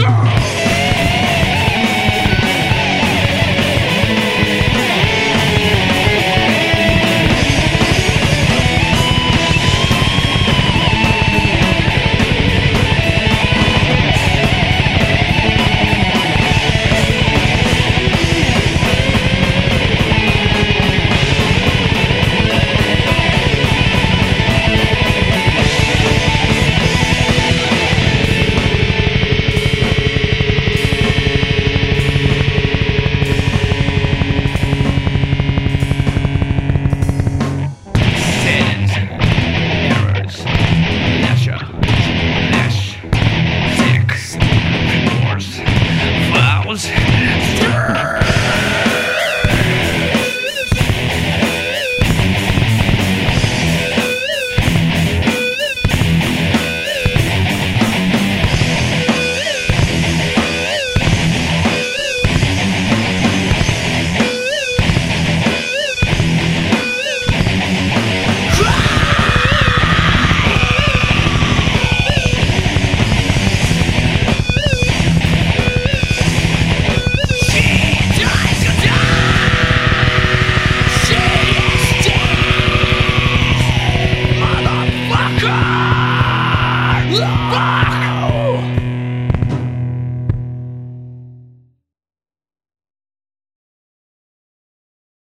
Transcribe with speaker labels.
Speaker 1: Sins,